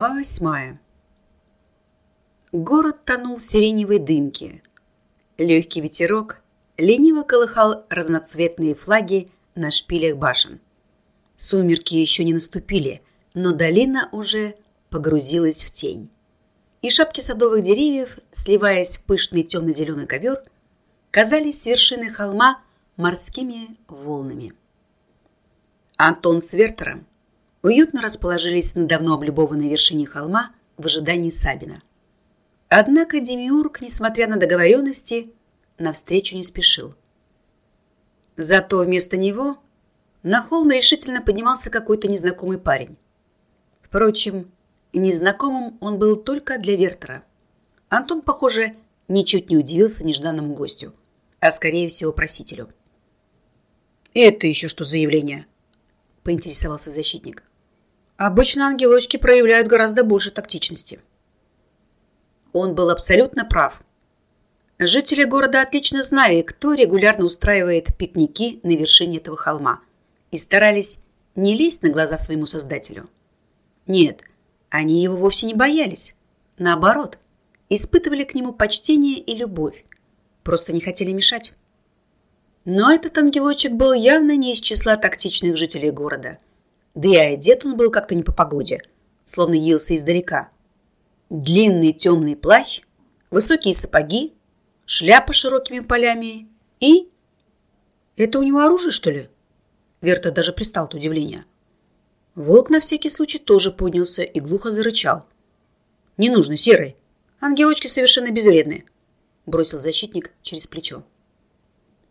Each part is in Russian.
Восьмая. Город тонул в сиреневой дымке. Легкий ветерок лениво колыхал разноцветные флаги на шпилях башен. Сумерки еще не наступили, но долина уже погрузилась в тень. И шапки садовых деревьев, сливаясь в пышный темно-зеленый ковер, казались с вершины холма морскими волнами. Антон с Вертером уютно расположились на давно облюбованной вершине холма в ожидании Сабина. Однако Демиург, несмотря на договоренности, навстречу не спешил. Зато вместо него на холм решительно поднимался какой-то незнакомый парень. Впрочем, незнакомым он был только для Вертера. Антон, похоже, ничуть не удивился нежданному гостю, а скорее всего просителю. «Это еще что за явление?» – поинтересовался защитник. Обычно ангелочки проявляют гораздо больше тактичности. Он был абсолютно прав. Жители города отлично знали, кто регулярно устраивает пикники на вершине этого холма, и старались не лезть на глаза своему создателю. Нет, они его вовсе не боялись. Наоборот, испытывали к нему почтение и любовь, просто не хотели мешать. Но этот ангелочек был явно не из числа тактичных жителей города – да и одет он был как-то не по погоде, словно явился издалека. Длинный темный плащ, высокие сапоги, шляпа широкими полями и... Это у него оружие, что ли? Верта даже пристал от удивления. Волк на всякий случай тоже поднялся и глухо зарычал. «Не нужно, серый. Ангелочки совершенно безвредны», — бросил защитник через плечо.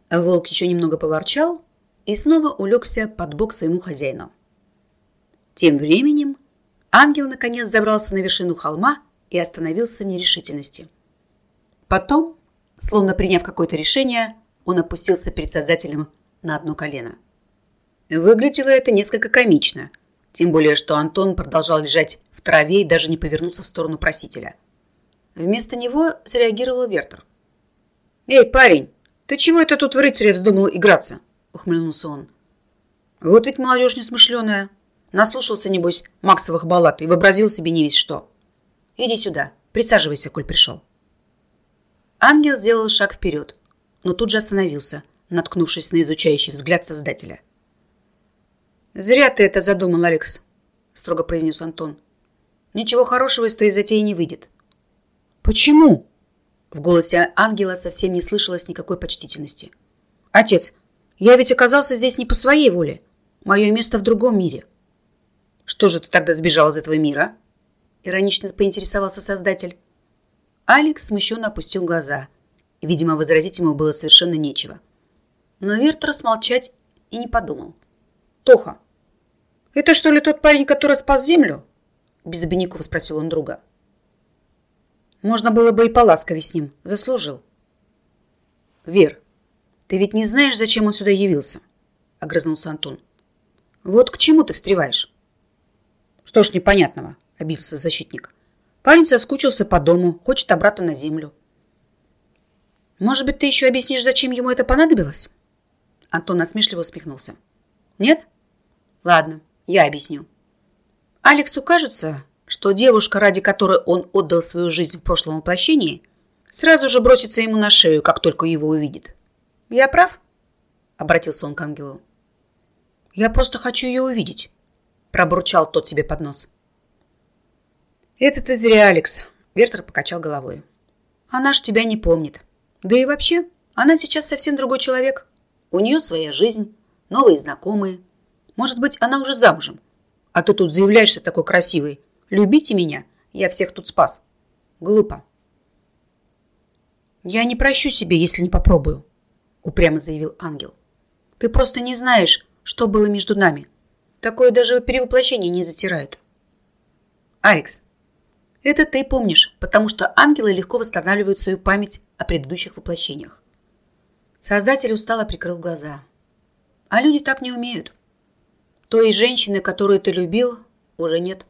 Волк еще немного поворчал и снова улегся под бок своему хозяину. Тем временем ангел наконец забрался на вершину холма и остановился в нерешительности. Потом, словно приняв какое-то решение, он опустился перед Создателем на одно колено. Выглядело это несколько комично, тем более, что Антон продолжал лежать в траве и даже не повернулся в сторону просителя. Вместо него среагировал Вертер. «Эй, парень, ты чего это тут в рыцаря вздумал играться?» — ухмыльнулся он. «Вот ведь молодежь несмышленая. Наслушался, небось, Максовых баллад и вообразил себе не весь что. Иди сюда, присаживайся, коль пришел. Ангел сделал шаг вперед, но тут же остановился, наткнувшись на изучающий взгляд Создателя. «Зря ты это задумал, Алекс», — строго произнес Антон. «Ничего хорошего из твоей затеи не выйдет». «Почему?» В голосе ангела совсем не слышалось никакой почтительности. «Отец, я ведь оказался здесь не по своей воле. Мое место в другом мире». Что же ты тогда сбежал из этого мира? Иронично поинтересовался создатель. Алекс смущенно опустил глаза. Видимо, возразить ему было совершенно нечего. Но Вертер смолчать и не подумал. «Тоха, это что ли тот парень, который спас землю?» Без обиняков спросил он друга. «Можно было бы и поласковее с ним. Заслужил». «Вер, ты ведь не знаешь, зачем он сюда явился?» Огрызнулся Антон. «Вот к чему ты встреваешь?» Что ж непонятного, обиделся защитник. Парень соскучился по дому, хочет обратно на землю. Может быть, ты еще объяснишь, зачем ему это понадобилось? Антон насмешливо усмехнулся. Нет? Ладно, я объясню. Алексу кажется, что девушка, ради которой он отдал свою жизнь в прошлом воплощении, сразу же бросится ему на шею, как только его увидит. Я прав? Обратился он к ангелу. Я просто хочу ее увидеть пробурчал тот себе под нос. «Это ты зря, Алекс», — Вертер покачал головой. «Она ж тебя не помнит. Да и вообще, она сейчас совсем другой человек. У нее своя жизнь, новые знакомые. Может быть, она уже замужем. А ты тут заявляешься такой красивый. Любите меня, я всех тут спас. Глупо». «Я не прощу себе, если не попробую», — упрямо заявил ангел. «Ты просто не знаешь, что было между нами. Такое даже перевоплощение не затирает. Алекс, это ты помнишь, потому что ангелы легко восстанавливают свою память о предыдущих воплощениях. Создатель устало прикрыл глаза. А люди так не умеют. Той женщины, которую ты любил, уже нет.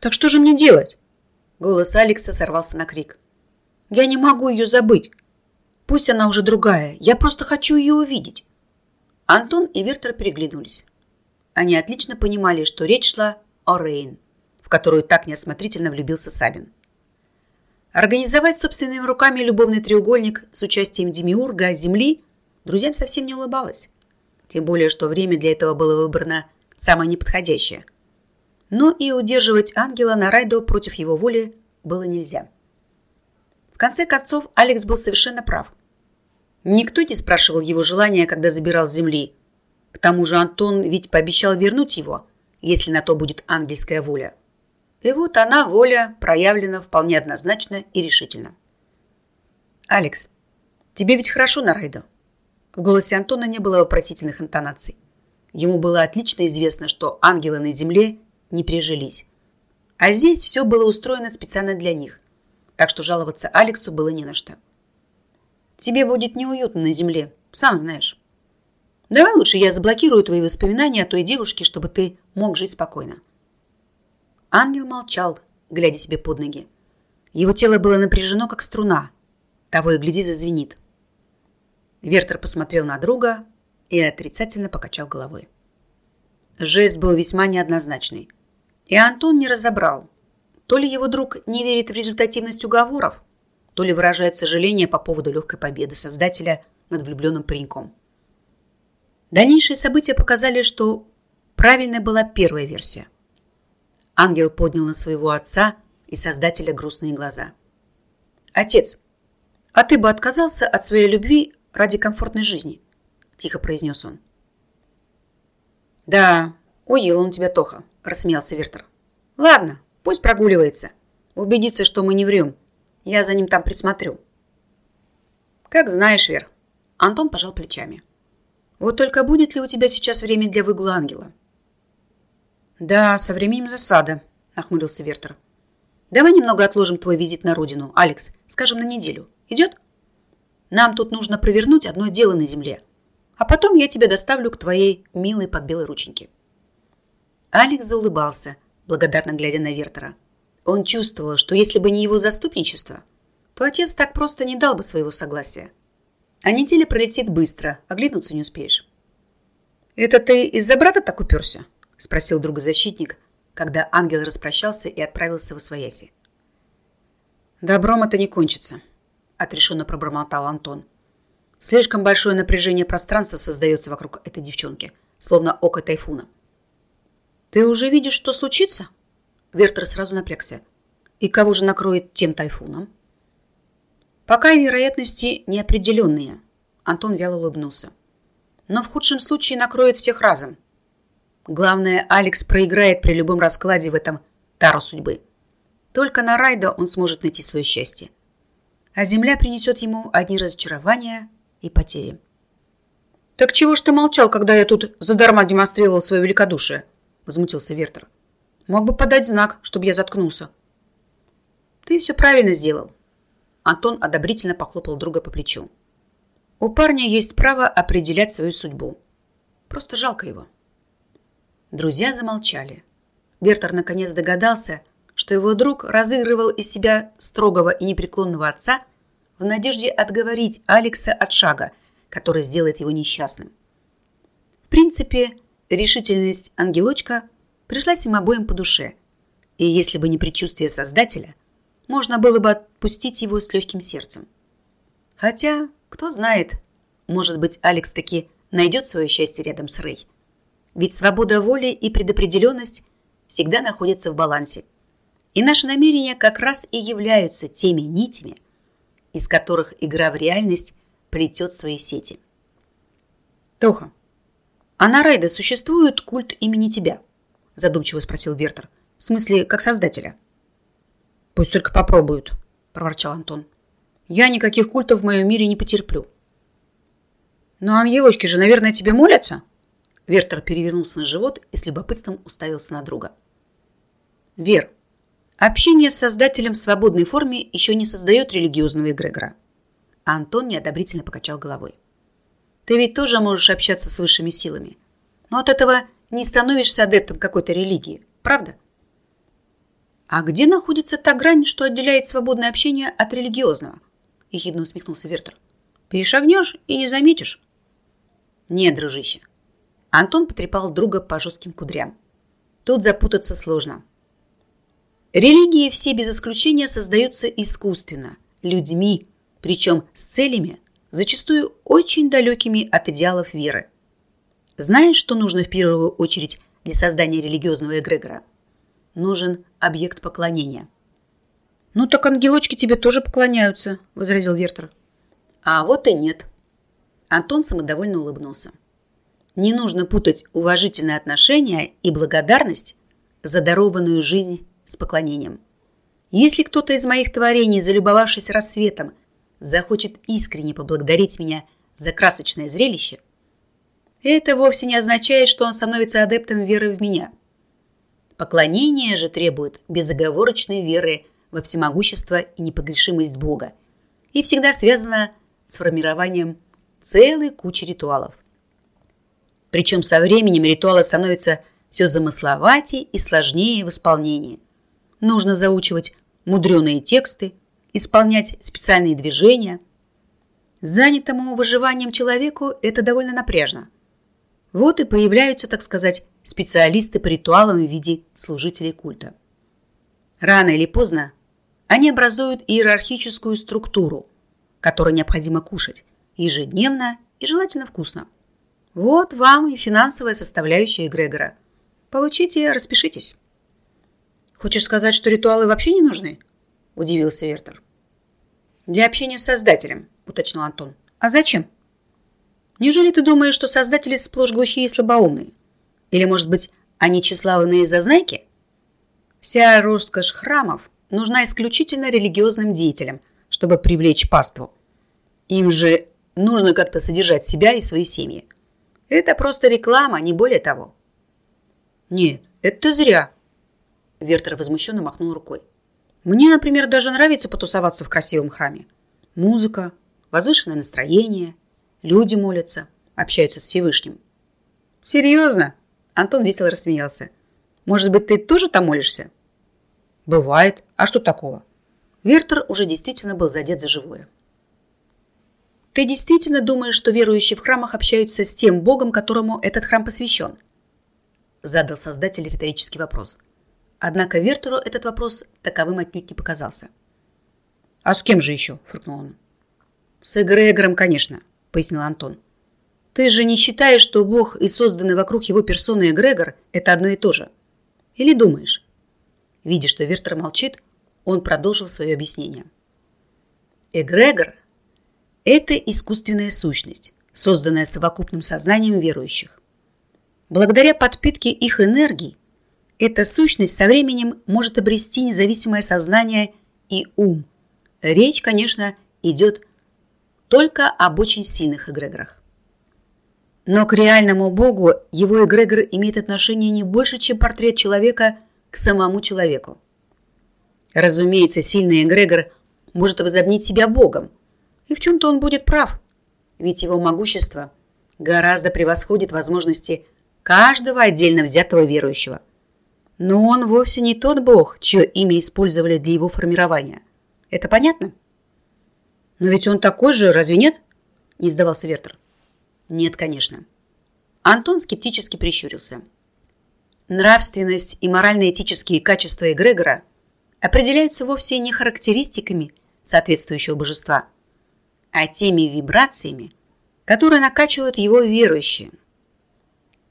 Так что же мне делать? Голос Алекса сорвался на крик. Я не могу ее забыть. Пусть она уже другая. Я просто хочу ее увидеть. Антон и Вертер переглянулись. Они отлично понимали, что речь шла о Рейн. в которую так неосмотрительно влюбился Сабин. Организовать собственными руками любовный треугольник с участием Демиурга Земли друзьям совсем не улыбалось. Тем более, что время для этого было выбрано самое неподходящее. Но и удерживать ангела на Райдо против его воли было нельзя. В конце концов, Алекс был совершенно прав. Никто не спрашивал его желания, когда забирал с земли. К тому же Антон ведь пообещал вернуть его, если на то будет ангельская воля. И вот она, воля, проявлена вполне однозначно и решительно. «Алекс, тебе ведь хорошо на Райдо?» В голосе Антона не было вопросительных интонаций. Ему было отлично известно, что ангелы на земле не прижились. А здесь все было устроено специально для них. Так что жаловаться Алексу было не на что. «Тебе будет неуютно на земле, сам знаешь. Давай лучше я заблокирую твои воспоминания о той девушке, чтобы ты мог жить спокойно». Ангел молчал, глядя себе под ноги. Его тело было напряжено, как струна. Того и гляди зазвенит. Вертер посмотрел на друга и отрицательно покачал головой. Жест был весьма неоднозначный. И Антон не разобрал, то ли его друг не верит в результативность уговоров, то ли выражает сожаление по поводу легкой победы создателя над влюбленным пареньком. Дальнейшие события показали, что правильной была первая версия. Ангел поднял на своего отца и создателя грустные глаза. «Отец, а ты бы отказался от своей любви ради комфортной жизни», – тихо произнес он. «Да, уел он тебя, Тоха», – рассмеялся Вертер. «Ладно, пусть прогуливается. Убедиться, что мы не врем. Я за ним там присмотрю». «Как знаешь, Вер». Антон пожал плечами. «Вот только будет ли у тебя сейчас время для выгула ангела?» «Да, со временем засада», – нахмурился Вертер. «Давай немного отложим твой визит на родину, Алекс, скажем, на неделю. Идет?» Нам тут нужно провернуть одно дело на земле. А потом я тебя доставлю к твоей милой под белой рученьке». Алекс заулыбался, благодарно глядя на Вертера. Он чувствовал, что если бы не его заступничество, то отец так просто не дал бы своего согласия. А неделя пролетит быстро, оглянуться не успеешь. «Это ты из-за брата так уперся?» – спросил друга защитник, когда ангел распрощался и отправился в Освояси. «Добром это не кончится», – отрешенно пробормотал Антон. Слишком большое напряжение пространства создается вокруг этой девчонки, словно око тайфуна. «Ты уже видишь, что случится?» Вертер сразу напрягся. «И кого же накроет тем тайфуном?» «Пока вероятности неопределенные», – Антон вяло улыбнулся. «Но в худшем случае накроет всех разом. Главное, Алекс проиграет при любом раскладе в этом тару судьбы. Только на Райдо он сможет найти свое счастье а земля принесет ему одни разочарования и потери. «Так чего ж ты молчал, когда я тут задарма демонстрировал свое великодушие?» – возмутился Вертер. «Мог бы подать знак, чтобы я заткнулся». «Ты все правильно сделал». Антон одобрительно похлопал друга по плечу. «У парня есть право определять свою судьбу. Просто жалко его». Друзья замолчали. Вертер наконец догадался – что его друг разыгрывал из себя строгого и непреклонного отца в надежде отговорить Алекса от шага, который сделает его несчастным. В принципе, решительность ангелочка пришлась им обоим по душе, и если бы не предчувствие Создателя, можно было бы отпустить его с легким сердцем. Хотя, кто знает, может быть, Алекс таки найдет свое счастье рядом с Рэй. Ведь свобода воли и предопределенность всегда находятся в балансе – и наши намерения как раз и являются теми нитями, из которых игра в реальность плетет свои сети. Тоха, а на Райда существует культ имени тебя? Задумчиво спросил Вертер. В смысле, как создателя? Пусть только попробуют, проворчал Антон. Я никаких культов в моем мире не потерплю. Но ангелочки же, наверное, тебе молятся? Вертер перевернулся на живот и с любопытством уставился на друга. Вер, Общение с Создателем в свободной форме еще не создает религиозного эгрегора. А Антон неодобрительно покачал головой. Ты ведь тоже можешь общаться с высшими силами. Но от этого не становишься адептом какой-то религии, правда? А где находится та грань, что отделяет свободное общение от религиозного? Ехидно усмехнулся Вертер. Перешагнешь и не заметишь. Нет, дружище. Антон потрепал друга по жестким кудрям. Тут запутаться сложно. Религии все без исключения создаются искусственно, людьми, причем с целями, зачастую очень далекими от идеалов веры. Знаешь, что нужно в первую очередь для создания религиозного эгрегора? Нужен объект поклонения. «Ну так ангелочки тебе тоже поклоняются», – возразил Вертер. А вот и нет. Антон самодовольно улыбнулся. Не нужно путать уважительное отношение и благодарность за дарованную жизнь с поклонением. Если кто-то из моих творений, залюбовавшись рассветом, захочет искренне поблагодарить меня за красочное зрелище, это вовсе не означает, что он становится адептом веры в меня. Поклонение же требует безоговорочной веры во всемогущество и непогрешимость Бога и всегда связано с формированием целой кучи ритуалов. Причем со временем ритуалы становятся все замысловатее и сложнее в исполнении. Нужно заучивать мудреные тексты, исполнять специальные движения. Занятому выживанием человеку это довольно напряжно. Вот и появляются, так сказать, специалисты по ритуалам в виде служителей культа. Рано или поздно они образуют иерархическую структуру, которую необходимо кушать ежедневно и желательно вкусно. Вот вам и финансовая составляющая эгрегора. Получите, распишитесь. Хочешь сказать, что ритуалы вообще не нужны? Удивился Вертер. Для общения с Создателем, уточнил Антон. А зачем? Неужели ты думаешь, что создатели сплошь глухие и слабоумные? Или, может быть, они тщеславные зазнайки? Вся роскошь храмов нужна исключительно религиозным деятелям, чтобы привлечь паству. Им же нужно как-то содержать себя и свои семьи. Это просто реклама, не более того. Нет, это зря. Вертер возмущенно махнул рукой. Мне, например, даже нравится потусоваться в красивом храме. Музыка, возвышенное настроение – Люди молятся, общаются с Всевышним. Серьезно? Антон весело рассмеялся. Может быть, ты тоже там молишься? Бывает. А что такого? Вертер уже действительно был задет за живое. Ты действительно думаешь, что верующие в храмах общаются с тем Богом, которому этот храм посвящен? Задал создатель риторический вопрос. Однако Вертеру этот вопрос таковым отнюдь не показался. «А с кем же еще?» – фыркнул он. «С эгрегором, конечно пояснил Антон. Ты же не считаешь, что Бог и созданный вокруг его персоны эгрегор – это одно и то же? Или думаешь? Видя, что Вертер молчит, он продолжил свое объяснение. Эгрегор – это искусственная сущность, созданная совокупным сознанием верующих. Благодаря подпитке их энергий, эта сущность со временем может обрести независимое сознание и ум. Речь, конечно, идет только об очень сильных эгрегорах. Но к реальному Богу его эгрегор имеет отношение не больше, чем портрет человека к самому человеку. Разумеется, сильный эгрегор может возобнить себя Богом, и в чем-то он будет прав, ведь его могущество гораздо превосходит возможности каждого отдельно взятого верующего. Но он вовсе не тот Бог, чье имя использовали для его формирования. Это понятно? «Но ведь он такой же, разве нет?» – не сдавался Вертер. «Нет, конечно». Антон скептически прищурился. Нравственность и морально-этические качества эгрегора определяются вовсе не характеристиками соответствующего божества, а теми вибрациями, которые накачивают его верующие.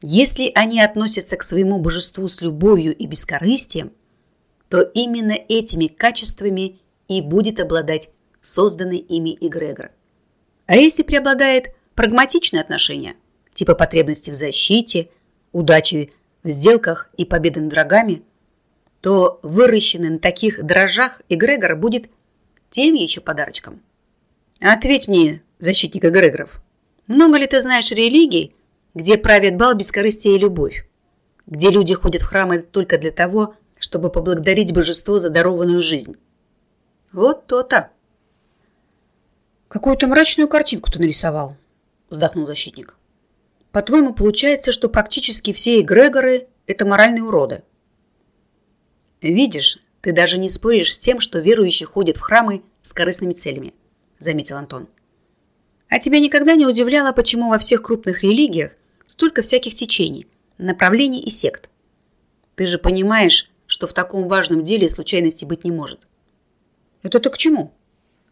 Если они относятся к своему божеству с любовью и бескорыстием, то именно этими качествами и будет обладать созданный ими эгрегор. А если преобладает прагматичное отношение, типа потребности в защите, удачи в сделках и победы над врагами, то выращенный на таких дрожжах эгрегор будет тем еще подарочком. Ответь мне, защитник эгрегоров, много ли ты знаешь религий, где правят бал бескорыстие и любовь, где люди ходят в храмы только для того, чтобы поблагодарить божество за дарованную жизнь? Вот то-то. Какую-то мрачную картинку ты нарисовал, вздохнул защитник. По-твоему, получается, что практически все эгрегоры – это моральные уроды. Видишь, ты даже не споришь с тем, что верующие ходят в храмы с корыстными целями, заметил Антон. А тебя никогда не удивляло, почему во всех крупных религиях столько всяких течений, направлений и сект? Ты же понимаешь, что в таком важном деле случайности быть не может. Это ты к чему?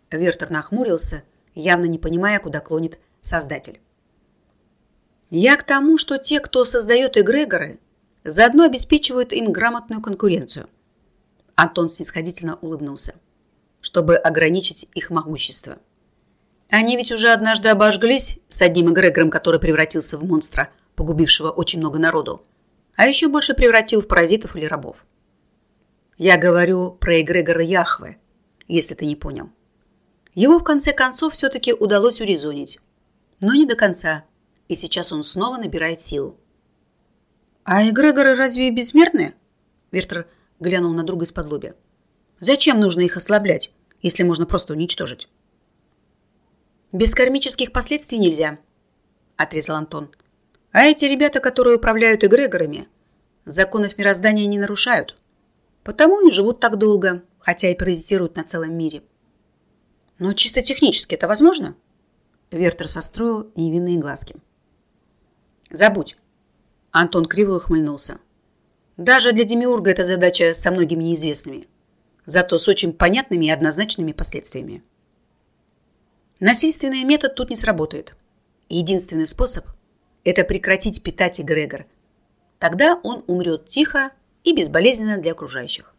Вертер нахмурился, явно не понимая, куда клонит создатель. Я к тому, что те, кто создает эгрегоры, заодно обеспечивают им грамотную конкуренцию. Антон снисходительно улыбнулся, чтобы ограничить их могущество. Они ведь уже однажды обожглись с одним эгрегором, который превратился в монстра, погубившего очень много народу, а еще больше превратил в паразитов или рабов. Я говорю про эгрегор Яхве, если ты не понял. Его, в конце концов, все-таки удалось урезонить. Но не до конца. И сейчас он снова набирает силу. «А эгрегоры разве бессмертные?» Вертер глянул на друга из-под лобя. «Зачем нужно их ослаблять, если можно просто уничтожить?» «Без кармических последствий нельзя», — отрезал Антон. «А эти ребята, которые управляют эгрегорами, законов мироздания не нарушают. Потому и живут так долго, хотя и паразитируют на целом мире». «Но чисто технически это возможно?» Вертер состроил невинные глазки. «Забудь». Антон криво ухмыльнулся. «Даже для Демиурга эта задача со многими неизвестными, зато с очень понятными и однозначными последствиями. Насильственный метод тут не сработает. Единственный способ – это прекратить питать эгрегор. Тогда он умрет тихо и безболезненно для окружающих.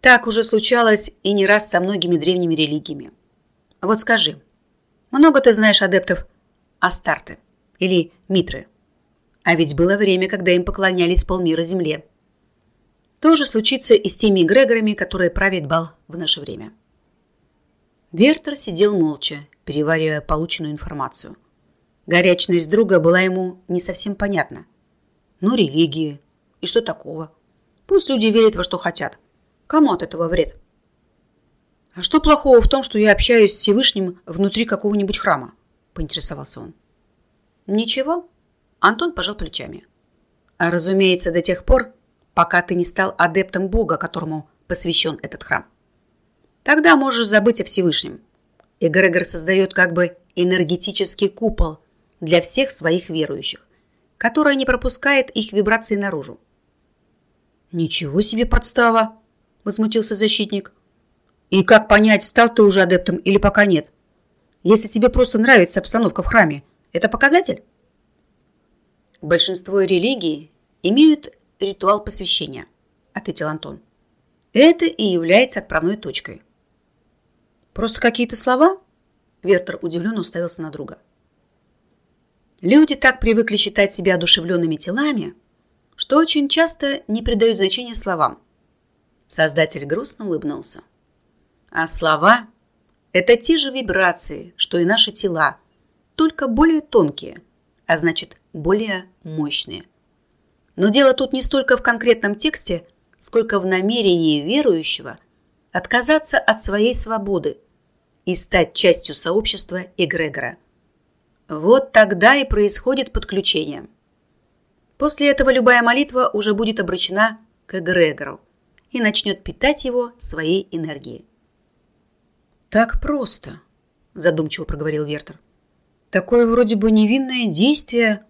Так уже случалось и не раз со многими древними религиями. Вот скажи, много ты знаешь адептов Астарты или Митры? А ведь было время, когда им поклонялись полмира земле. То же случится и с теми эгрегорами, которые правят бал в наше время. Вертер сидел молча, переваривая полученную информацию. Горячность друга была ему не совсем понятна. Но религии и что такого? Пусть люди верят во что хотят. Кому от этого вред? А что плохого в том, что я общаюсь с Всевышним внутри какого-нибудь храма? Поинтересовался он. Ничего. Антон пожал плечами. А разумеется, до тех пор, пока ты не стал адептом Бога, которому посвящен этот храм. Тогда можешь забыть о Всевышнем. Эгрегор создает как бы энергетический купол для всех своих верующих, который не пропускает их вибрации наружу. «Ничего себе подстава!» – возмутился защитник. «И как понять, стал ты уже адептом или пока нет? Если тебе просто нравится обстановка в храме, это показатель?» «Большинство религий имеют ритуал посвящения», – ответил Антон. «Это и является отправной точкой». «Просто какие-то слова?» Вертер удивленно уставился на друга. Люди так привыкли считать себя одушевленными телами, что очень часто не придают значения словам. Создатель грустно улыбнулся. А слова – это те же вибрации, что и наши тела, только более тонкие, а значит, более мощные. Но дело тут не столько в конкретном тексте, сколько в намерении верующего отказаться от своей свободы и стать частью сообщества эгрегора. Вот тогда и происходит подключение. После этого любая молитва уже будет обращена к эгрегору и начнет питать его своей энергией. «Так просто», – задумчиво проговорил Вертер. «Такое вроде бы невинное действие,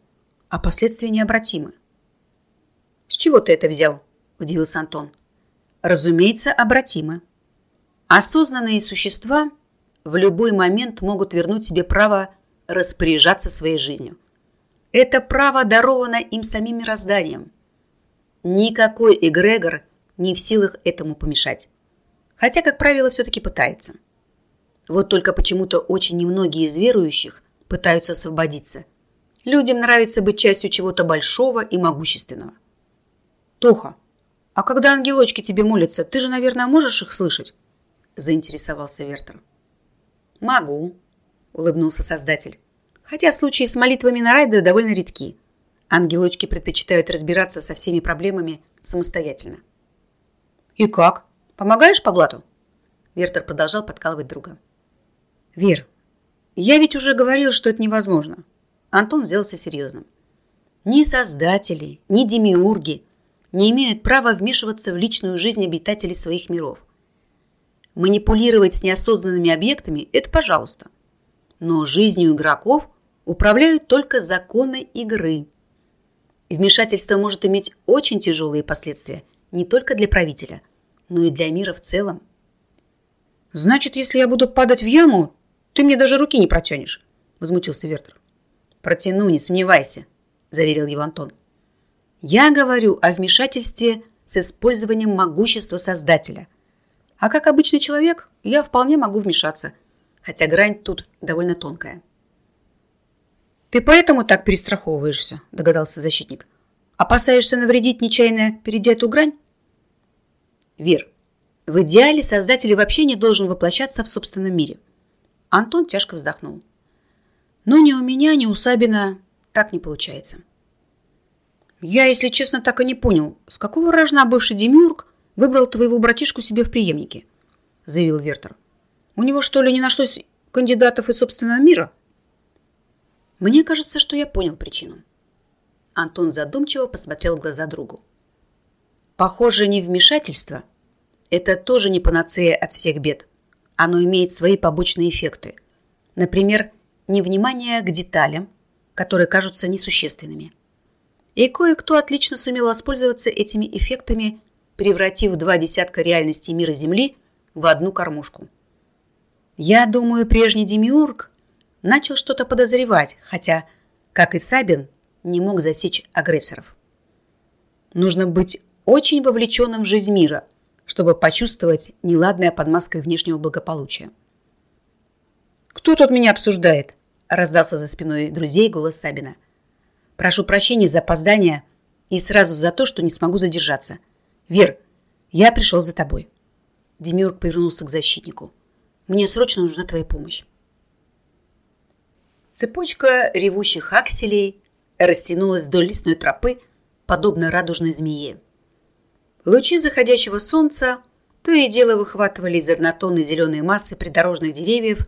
а последствия необратимы». «С чего ты это взял?» – удивился Антон. «Разумеется, обратимы. Осознанные существа в любой момент могут вернуть себе право распоряжаться своей жизнью. Это право даровано им самим мирозданием. Никакой эгрегор не в силах этому помешать. Хотя, как правило, все-таки пытается. Вот только почему-то очень немногие из верующих пытаются освободиться. Людям нравится быть частью чего-то большого и могущественного. Тоха, а когда ангелочки тебе молятся, ты же, наверное, можешь их слышать? Заинтересовался Вертер. Могу, улыбнулся создатель. Хотя случаи с молитвами на Райда довольно редки. Ангелочки предпочитают разбираться со всеми проблемами самостоятельно. «И как? Помогаешь по блату?» Вертер продолжал подкалывать друга. «Вер, я ведь уже говорил, что это невозможно». Антон сделался серьезным. «Ни создатели, ни демиурги не имеют права вмешиваться в личную жизнь обитателей своих миров. Манипулировать с неосознанными объектами – это пожалуйста. Но жизнью игроков управляют только законы игры. Вмешательство может иметь очень тяжелые последствия, не только для правителя, но и для мира в целом. «Значит, если я буду падать в яму, ты мне даже руки не протянешь», – возмутился Вертер. «Протяну, не сомневайся», – заверил его Антон. «Я говорю о вмешательстве с использованием могущества Создателя. А как обычный человек, я вполне могу вмешаться, хотя грань тут довольно тонкая». «Ты поэтому так перестраховываешься», – догадался защитник. «Опасаешься навредить нечаянно, перейдя эту грань?» «Вер, в идеале Создатель вообще не должен воплощаться в собственном мире». Антон тяжко вздохнул. «Но ни у меня, ни у Сабина так не получается». «Я, если честно, так и не понял, с какого рожна бывший демиург выбрал твоего братишку себе в преемнике?» – заявил Вертер. «У него, что ли, не нашлось кандидатов из собственного мира?» Мне кажется, что я понял причину. Антон задумчиво посмотрел в глаза другу. Похоже, невмешательство – это тоже не панацея от всех бед. Оно имеет свои побочные эффекты. Например, невнимание к деталям, которые кажутся несущественными. И кое-кто отлично сумел воспользоваться этими эффектами, превратив два десятка реальностей мира Земли в одну кормушку. Я думаю, прежний Демиург начал что-то подозревать, хотя, как и Сабин, не мог засечь агрессоров. Нужно быть очень вовлеченным в жизнь мира, чтобы почувствовать неладное под маской внешнего благополучия. «Кто тут меня обсуждает?» – раздался за спиной друзей голос Сабина. «Прошу прощения за опоздание и сразу за то, что не смогу задержаться. Вер, я пришел за тобой». Демиург повернулся к защитнику. «Мне срочно нужна твоя помощь». Цепочка ревущих акселей растянулась вдоль лесной тропы, подобно радужной змее. Лучи заходящего солнца то и дело выхватывали из однотонной зеленой массы придорожных деревьев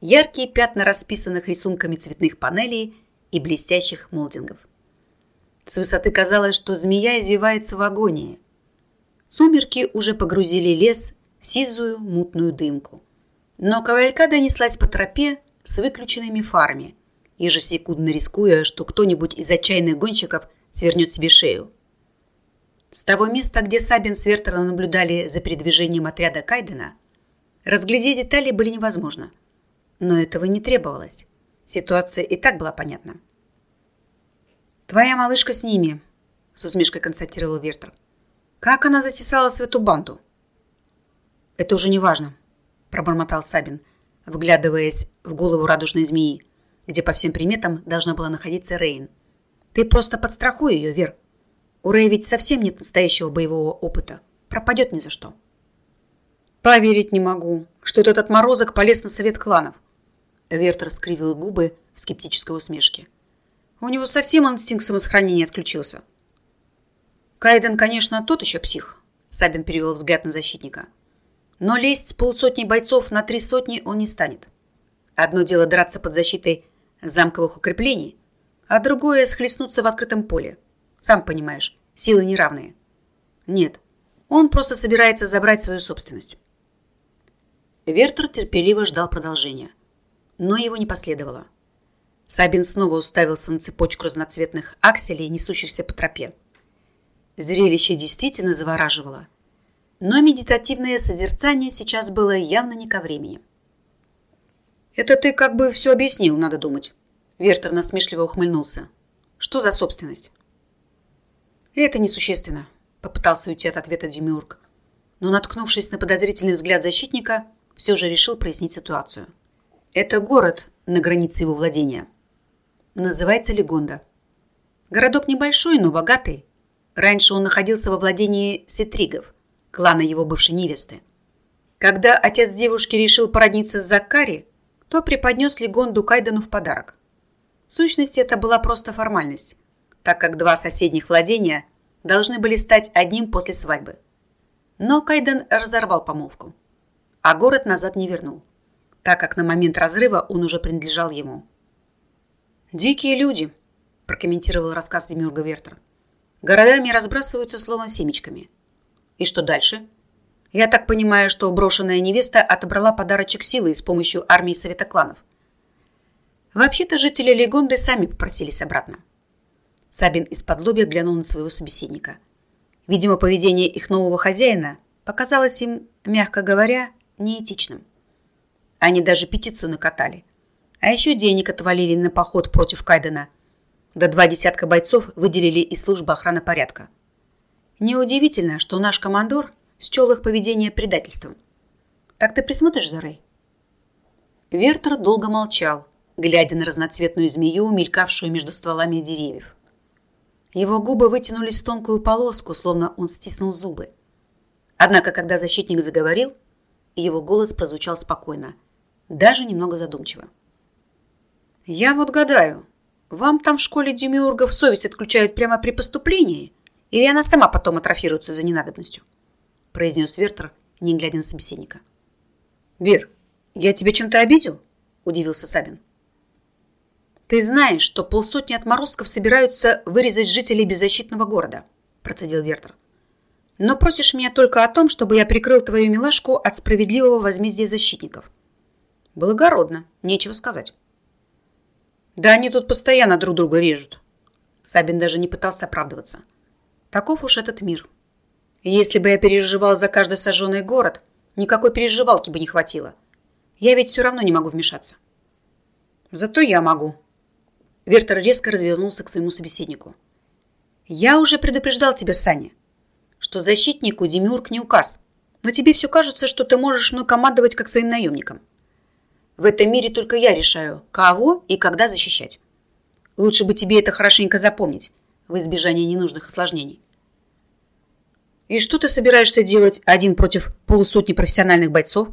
яркие пятна расписанных рисунками цветных панелей и блестящих молдингов. С высоты казалось, что змея извивается в агонии. Сумерки уже погрузили лес в сизую мутную дымку. Но кавалькада неслась по тропе, с выключенными фарами, ежесекундно рискуя, что кто-нибудь из отчаянных гонщиков свернет себе шею. С того места, где Сабин с Вертером наблюдали за передвижением отряда Кайдена, разглядеть детали были невозможно. Но этого не требовалось. Ситуация и так была понятна. «Твоя малышка с ними», — с усмешкой констатировал Вертер. «Как она затесалась в эту банду?» «Это уже не важно», — пробормотал Сабин вглядываясь в голову радужной змеи, где по всем приметам должна была находиться Рейн. «Ты просто подстрахуй ее, Вер. У Рэй ведь совсем нет настоящего боевого опыта. Пропадет ни за что». «Поверить не могу, что этот отморозок полез на совет кланов». Вертер скривил губы в скептической усмешке. «У него совсем инстинкт самосохранения отключился». «Кайден, конечно, тот еще псих», — Сабин перевел взгляд на защитника. Но лезть с полсотни бойцов на три сотни он не станет. Одно дело драться под защитой замковых укреплений, а другое — схлестнуться в открытом поле. Сам понимаешь, силы неравные. Нет, он просто собирается забрать свою собственность. Вертер терпеливо ждал продолжения, но его не последовало. Сабин снова уставился на цепочку разноцветных акселей, несущихся по тропе. Зрелище действительно завораживало – но медитативное созерцание сейчас было явно не ко времени. «Это ты как бы все объяснил, надо думать». Вертер насмешливо ухмыльнулся. «Что за собственность?» «Это несущественно», — попытался уйти от ответа Демиург. Но, наткнувшись на подозрительный взгляд защитника, все же решил прояснить ситуацию. «Это город на границе его владения. Называется Легонда. Городок небольшой, но богатый. Раньше он находился во владении сетригов — клана его бывшей невесты. Когда отец девушки решил породниться с Закари, то преподнес Легонду Кайдену в подарок. В сущности, это была просто формальность, так как два соседних владения должны были стать одним после свадьбы. Но Кайден разорвал помолвку, а город назад не вернул, так как на момент разрыва он уже принадлежал ему. «Дикие люди», – прокомментировал рассказ Демиурга Вертер. «Городами разбрасываются словно семечками. И что дальше? Я так понимаю, что брошенная невеста отобрала подарочек силы с помощью армии Совета кланов. Вообще-то жители Легонды сами попросились обратно. Сабин из-под лобья глянул на своего собеседника. Видимо, поведение их нового хозяина показалось им, мягко говоря, неэтичным. Они даже петицию накатали. А еще денег отвалили на поход против Кайдена. До два десятка бойцов выделили из службы охраны порядка. Неудивительно, что наш командор счел их поведение предательством. Так ты присмотришь за Рэй? Вертер долго молчал, глядя на разноцветную змею, мелькавшую между стволами деревьев. Его губы вытянулись в тонкую полоску, словно он стиснул зубы. Однако, когда защитник заговорил, его голос прозвучал спокойно, даже немного задумчиво. «Я вот гадаю, вам там в школе демиургов совесть отключают прямо при поступлении, или она сама потом атрофируется за ненадобностью?» произнес Вертер, не глядя на собеседника. «Вер, я тебя чем-то обидел?» удивился Сабин. «Ты знаешь, что полсотни отморозков собираются вырезать жителей беззащитного города», процедил Вертер. «Но просишь меня только о том, чтобы я прикрыл твою милашку от справедливого возмездия защитников». «Благородно, нечего сказать». «Да они тут постоянно друг друга режут». Сабин даже не пытался оправдываться. «Таков уж этот мир. Если бы я переживал за каждый сожженный город, никакой переживалки бы не хватило. Я ведь все равно не могу вмешаться». «Зато я могу», Вертер резко развернулся к своему собеседнику. «Я уже предупреждал тебя, Саня, что защитнику Демиург не указ, но тебе все кажется, что ты можешь мной командовать как своим наемником. В этом мире только я решаю, кого и когда защищать. Лучше бы тебе это хорошенько запомнить, в избежание ненужных осложнений». «И что ты собираешься делать один против полусотни профессиональных бойцов?»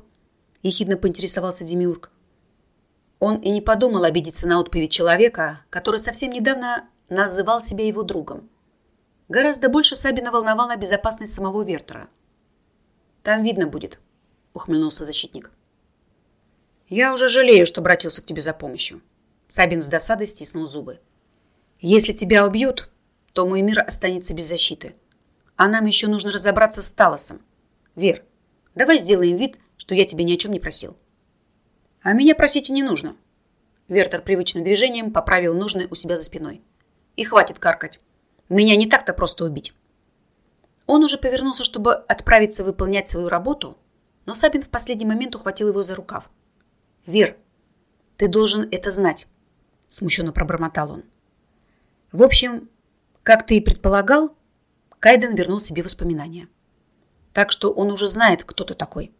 ехидно поинтересовался Демиург. Он и не подумал обидеться на отповедь человека, который совсем недавно называл себя его другом. Гораздо больше Сабина волновала безопасность самого Вертера. «Там видно будет», — ухмыльнулся защитник. «Я уже жалею, что обратился к тебе за помощью». Сабин с досадой стиснул зубы. «Если тебя убьют, то мой мир останется без защиты. А нам еще нужно разобраться с Талосом. Вер, давай сделаем вид, что я тебя ни о чем не просил». «А меня просить и не нужно». Вертер привычным движением поправил нужное у себя за спиной. «И хватит каркать. Меня не так-то просто убить». Он уже повернулся, чтобы отправиться выполнять свою работу, но Сабин в последний момент ухватил его за рукав. «Вер, ты должен это знать», – смущенно пробормотал он. В общем, как ты и предполагал, Кайден вернул себе воспоминания. Так что он уже знает, кто ты такой.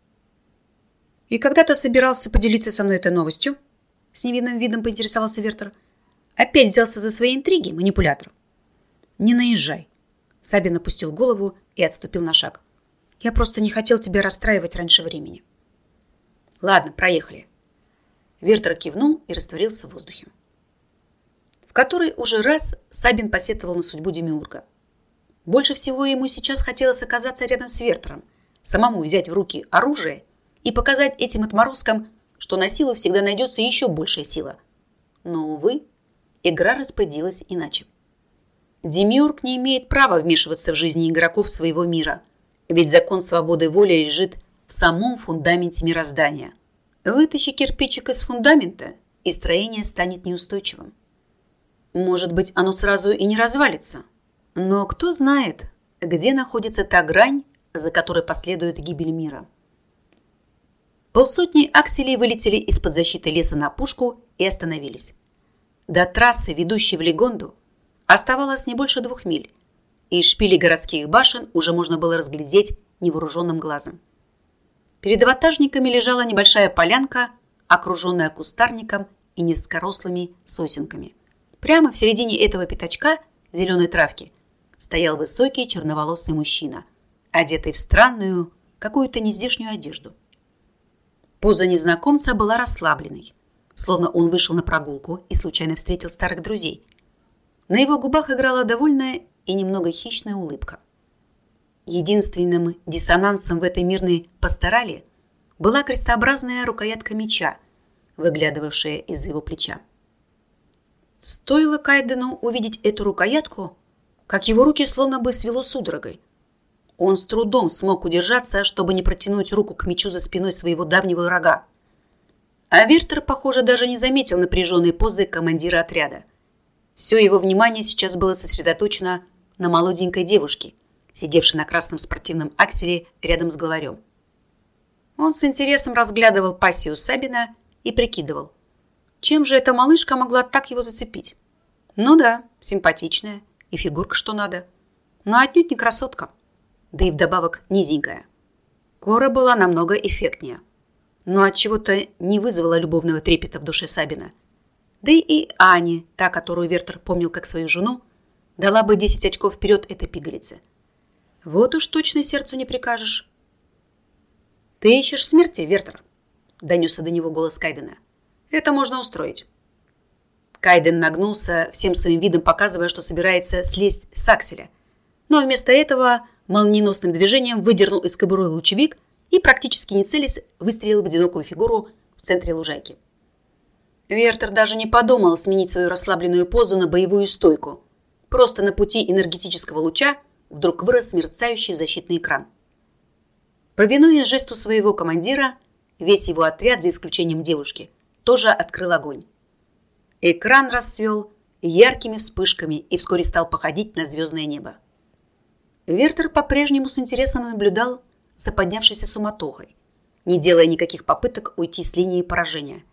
«И когда ты собирался поделиться со мной этой новостью?» С невинным видом поинтересовался Вертер. «Опять взялся за свои интриги, манипулятор?» «Не наезжай». Сабин опустил голову и отступил на шаг. «Я просто не хотел тебя расстраивать раньше времени». «Ладно, проехали». Вертер кивнул и растворился в воздухе. В который уже раз Сабин посетовал на судьбу Демиурга. Больше всего ему сейчас хотелось оказаться рядом с Вертером, самому взять в руки оружие и показать этим отморозкам, что на силу всегда найдется еще большая сила. Но, увы, игра распорядилась иначе. Демиург не имеет права вмешиваться в жизни игроков своего мира, ведь закон свободы воли лежит в самом фундаменте мироздания. Вытащи кирпичик из фундамента, и строение станет неустойчивым. Может быть, оно сразу и не развалится. Но кто знает, где находится та грань, за которой последует гибель мира. Полсотни акселей вылетели из-под защиты леса на пушку и остановились. До трассы, ведущей в Легонду, оставалось не больше двух миль, и из шпилей городских башен уже можно было разглядеть невооруженным глазом. Перед ватажниками лежала небольшая полянка, окруженная кустарником и низкорослыми сосенками. Прямо в середине этого пятачка зеленой травки стоял высокий черноволосый мужчина, одетый в странную, какую-то нездешнюю одежду – Поза незнакомца была расслабленной, словно он вышел на прогулку и случайно встретил старых друзей. На его губах играла довольная и немного хищная улыбка. Единственным диссонансом в этой мирной пасторали была крестообразная рукоятка меча, выглядывавшая из его плеча. Стоило Кайдену увидеть эту рукоятку, как его руки словно бы свело судорогой. Он с трудом смог удержаться, чтобы не протянуть руку к мечу за спиной своего давнего врага. А Вертер, похоже, даже не заметил напряженной позы командира отряда. Все его внимание сейчас было сосредоточено на молоденькой девушке, сидевший на красном спортивном акселе рядом с главарем. Он с интересом разглядывал пассию Сабина и прикидывал, чем же эта малышка могла так его зацепить. Ну да, симпатичная, и фигурка что надо, но отнюдь не красотка, да и вдобавок низенькая. Кора была намного эффектнее, но от чего то не вызвала любовного трепета в душе Сабина. Да и Ани, та, которую Вертер помнил как свою жену, дала бы 10 очков вперед этой пигалице. Вот уж точно сердцу не прикажешь. «Ты ищешь смерти, Вертер?» – донесся до него голос Кайдена. «Это можно устроить». Кайден нагнулся, всем своим видом показывая, что собирается слезть с акселя. Но вместо этого молниеносным движением выдернул из кобуры лучевик и, практически не целясь, выстрелил в одинокую фигуру в центре лужайки. Вертер даже не подумал сменить свою расслабленную позу на боевую стойку. Просто на пути энергетического луча вдруг вырос мерцающий защитный экран. Повинуясь жесту своего командира, весь его отряд, за исключением девушки, тоже открыл огонь. Экран расцвел яркими вспышками и вскоре стал походить на звездное небо. Вертер по-прежнему с интересом наблюдал за поднявшейся суматохой, не делая никаких попыток уйти с линии поражения.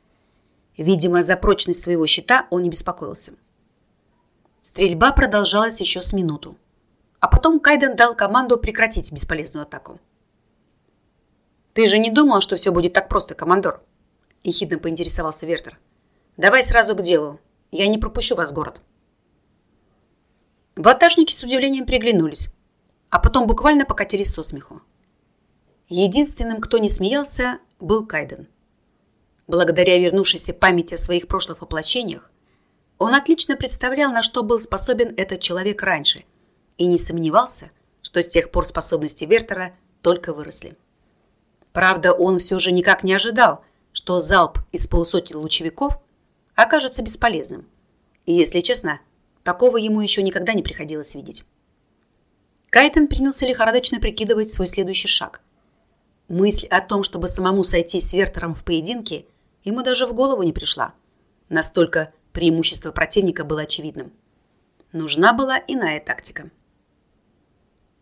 Видимо, за прочность своего щита он не беспокоился. Стрельба продолжалась еще с минуту. А потом Кайден дал команду прекратить бесполезную атаку. «Ты же не думал, что все будет так просто, командор?» – ехидно поинтересовался Вертер. «Давай сразу к делу. Я не пропущу вас в город». Ватажники с удивлением приглянулись а потом буквально покатились со смеху. Единственным, кто не смеялся, был Кайден. Благодаря вернувшейся памяти о своих прошлых воплощениях, он отлично представлял, на что был способен этот человек раньше, и не сомневался, что с тех пор способности Вертера только выросли. Правда, он все же никак не ожидал, что залп из полусотни лучевиков окажется бесполезным. И, если честно, такого ему еще никогда не приходилось видеть. Кайтон принялся лихорадочно прикидывать свой следующий шаг. Мысль о том, чтобы самому сойти с Вертером в поединке, ему даже в голову не пришла. Настолько преимущество противника было очевидным. Нужна была иная тактика.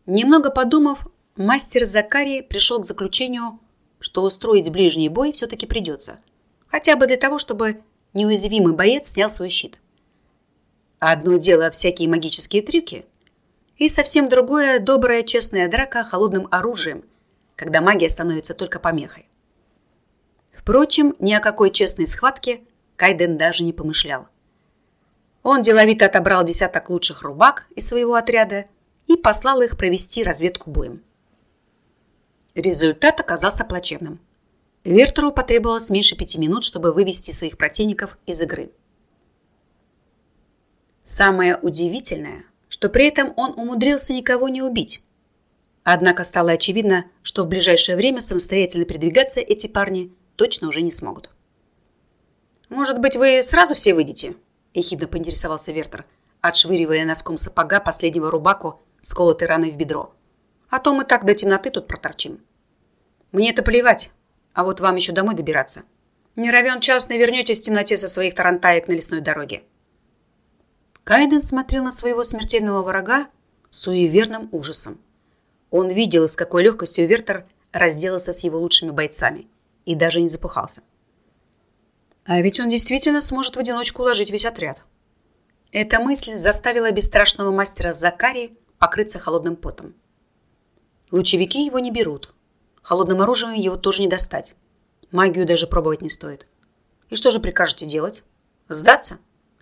Немного подумав, мастер Закарий пришел к заключению, что устроить ближний бой все-таки придется. Хотя бы для того, чтобы неуязвимый боец снял свой щит. Одно дело всякие магические трюки, и совсем другое – добрая честная драка холодным оружием, когда магия становится только помехой. Впрочем, ни о какой честной схватке Кайден даже не помышлял. Он деловито отобрал десяток лучших рубак из своего отряда и послал их провести разведку боем. Результат оказался плачевным. Вертеру потребовалось меньше пяти минут, чтобы вывести своих противников из игры. Самое удивительное, что при этом он умудрился никого не убить. Однако стало очевидно, что в ближайшее время самостоятельно передвигаться эти парни точно уже не смогут. «Может быть, вы сразу все выйдете?» – ехидно поинтересовался Вертер, отшвыривая носком сапога последнего рубаку с колотой раной в бедро. «А то мы так до темноты тут проторчим». «Мне это плевать, а вот вам еще домой добираться. Не равен час, вернетесь в темноте со своих тарантаек на лесной дороге». Кайден смотрел на своего смертельного врага с суеверным ужасом. Он видел, с какой легкостью Вертер разделался с его лучшими бойцами и даже не запыхался. А ведь он действительно сможет в одиночку уложить весь отряд. Эта мысль заставила бесстрашного мастера Закари покрыться холодным потом. Лучевики его не берут. Холодным оружием его тоже не достать. Магию даже пробовать не стоит. И что же прикажете делать? Сдаться?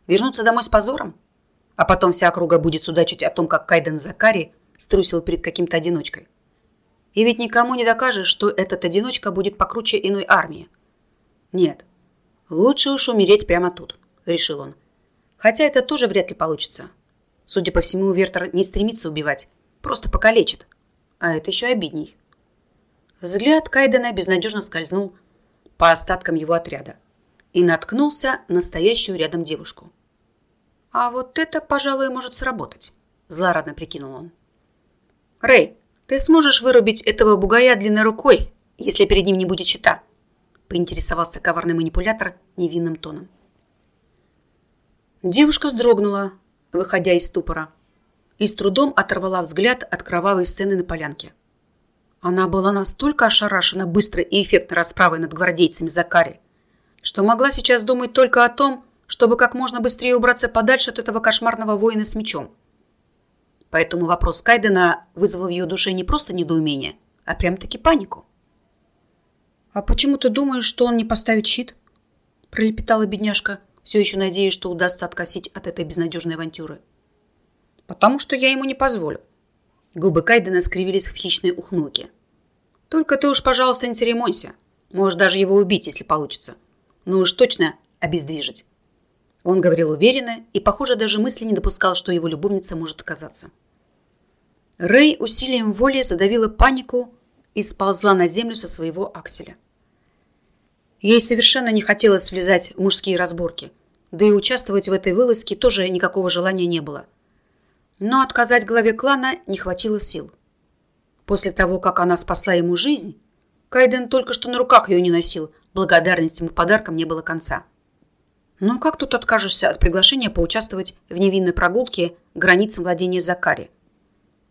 Вернуться домой с позором? А потом вся округа будет судачить о том, как Кайден Закари струсил перед каким-то одиночкой. И ведь никому не докажешь, что этот одиночка будет покруче иной армии. Нет, лучше уж умереть прямо тут, решил он. Хотя это тоже вряд ли получится. Судя по всему, Вертер не стремится убивать, просто покалечит. А это еще обидней. Взгляд Кайдена безнадежно скользнул по остаткам его отряда и наткнулся на стоящую рядом девушку. А вот это, пожалуй, может сработать, злорадно прикинул он. Рэй, ты сможешь вырубить этого бугая длинной рукой, если перед ним не будет щита? Поинтересовался коварный манипулятор невинным тоном. Девушка вздрогнула, выходя из ступора. и с трудом оторвала взгляд от кровавой сцены на полянке. Она была настолько ошарашена быстрой и эффектной расправой над гвардейцами Закари, что могла сейчас думать только о том, чтобы как можно быстрее убраться подальше от этого кошмарного воина с мечом. Поэтому вопрос Кайдена вызвал в ее душе не просто недоумение, а прям-таки панику. «А почему ты думаешь, что он не поставит щит?» пролепетала бедняжка, все еще надеясь, что удастся откосить от этой безнадежной авантюры. «Потому что я ему не позволю». Губы Кайдена скривились в хищной ухмылке. «Только ты уж, пожалуйста, не церемонься. Можешь даже его убить, если получится. Ну уж точно обездвижить». Он говорил уверенно и, похоже, даже мысли не допускал, что его любовница может оказаться. Рэй усилием воли задавила панику и сползла на землю со своего акселя. Ей совершенно не хотелось влезать в мужские разборки, да и участвовать в этой вылазке тоже никакого желания не было. Но отказать главе клана не хватило сил. После того, как она спасла ему жизнь, Кайден только что на руках ее не носил, благодарности ему подарком не было конца. Но как тут откажешься от приглашения поучаствовать в невинной прогулке границам владения Закари?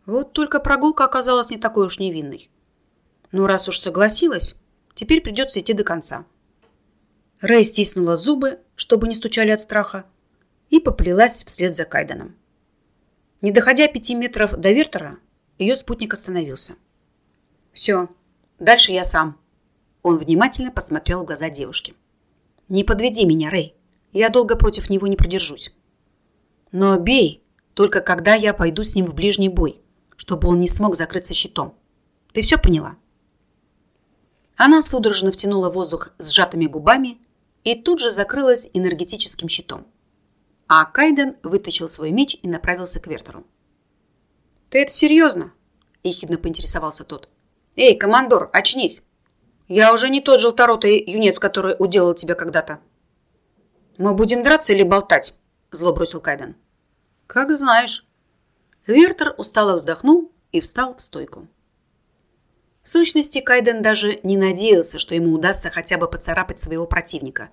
Вот только прогулка оказалась не такой уж невинной. Ну, раз уж согласилась, теперь придется идти до конца. Рэй стиснула зубы, чтобы не стучали от страха, и поплелась вслед за Кайденом. Не доходя пяти метров до Вертера, ее спутник остановился. «Все, дальше я сам». Он внимательно посмотрел в глаза девушки. «Не подведи меня, Рэй. Я долго против него не продержусь. Но бей, только когда я пойду с ним в ближний бой, чтобы он не смог закрыться щитом. Ты все поняла?» Она судорожно втянула воздух сжатыми губами и тут же закрылась энергетическим щитом. А Кайден вытащил свой меч и направился к Вертеру. «Ты это серьезно?» – ехидно поинтересовался тот. «Эй, командор, очнись! Я уже не тот желторотый юнец, который уделал тебя когда-то». «Мы будем драться или болтать?» – зло бросил Кайден. «Как знаешь». Вертер устало вздохнул и встал в стойку. В сущности, Кайден даже не надеялся, что ему удастся хотя бы поцарапать своего противника.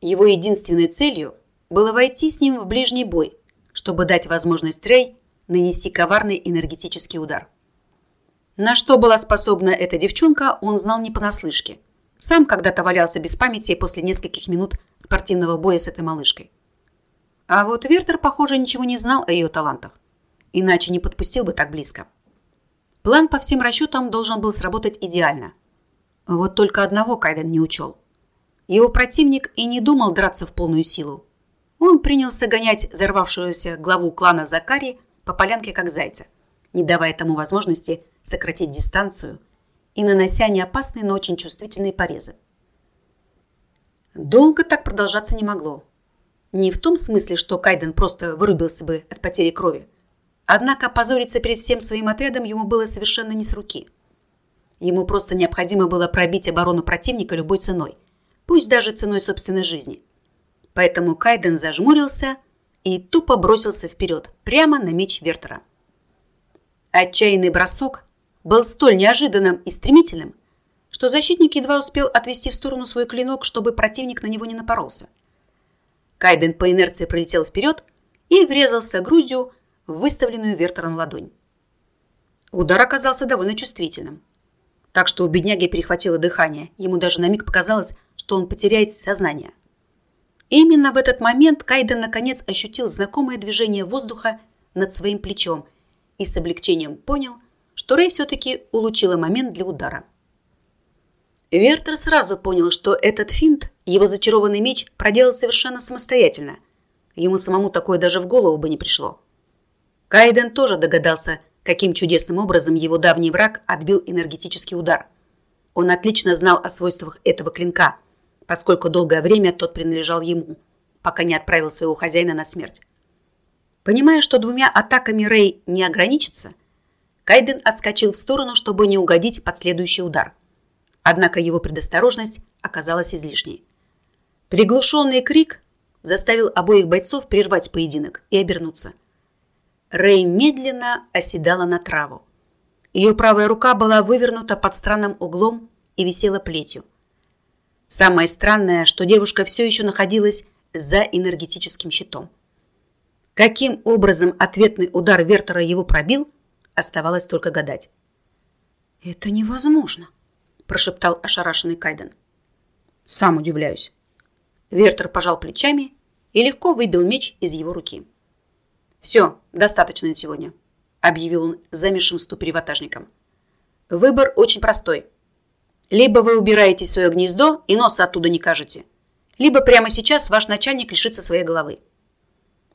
Его единственной целью было войти с ним в ближний бой, чтобы дать возможность Рэй нанести коварный энергетический удар. На что была способна эта девчонка, он знал не понаслышке. Сам когда-то валялся без памяти после нескольких минут спортивного боя с этой малышкой. А вот Вертер, похоже, ничего не знал о ее талантах. Иначе не подпустил бы так близко. План по всем расчетам должен был сработать идеально. Вот только одного Кайден не учел. Его противник и не думал драться в полную силу. Он принялся гонять взорвавшегося главу клана Закари по полянке как зайца, не давая тому возможности сократить дистанцию и нанося неопасные, но очень чувствительные порезы. Долго так продолжаться не могло. Не в том смысле, что Кайден просто вырубился бы от потери крови, Однако позориться перед всем своим отрядом ему было совершенно не с руки. Ему просто необходимо было пробить оборону противника любой ценой, пусть даже ценой собственной жизни. Поэтому Кайден зажмурился и тупо бросился вперед, прямо на меч Вертера. Отчаянный бросок был столь неожиданным и стремительным, что защитник едва успел отвести в сторону свой клинок, чтобы противник на него не напоролся. Кайден по инерции пролетел вперед и врезался грудью в выставленную Вертером ладонь. Удар оказался довольно чувствительным. Так что у бедняги перехватило дыхание. Ему даже на миг показалось, что он потеряет сознание. Именно в этот момент Кайден наконец ощутил знакомое движение воздуха над своим плечом и с облегчением понял, что Рэй все-таки улучила момент для удара. Вертер сразу понял, что этот финт, его зачарованный меч, проделал совершенно самостоятельно. Ему самому такое даже в голову бы не пришло. Кайден тоже догадался, каким чудесным образом его давний враг отбил энергетический удар. Он отлично знал о свойствах этого клинка, поскольку долгое время тот принадлежал ему, пока не отправил своего хозяина на смерть. Понимая, что двумя атаками Рэй не ограничится, Кайден отскочил в сторону, чтобы не угодить под следующий удар. Однако его предосторожность оказалась излишней. Приглушенный крик заставил обоих бойцов прервать поединок и обернуться – Рэй медленно оседала на траву. Ее правая рука была вывернута под странным углом и висела плетью. Самое странное, что девушка все еще находилась за энергетическим щитом. Каким образом ответный удар Вертера его пробил, оставалось только гадать. «Это невозможно», – прошептал ошарашенный Кайден. «Сам удивляюсь». Вертер пожал плечами и легко выбил меч из его руки. «Все, достаточно на сегодня», – объявил он замершим ступереватажником. «Выбор очень простой. Либо вы убираете свое гнездо и носа оттуда не кажете, либо прямо сейчас ваш начальник лишится своей головы.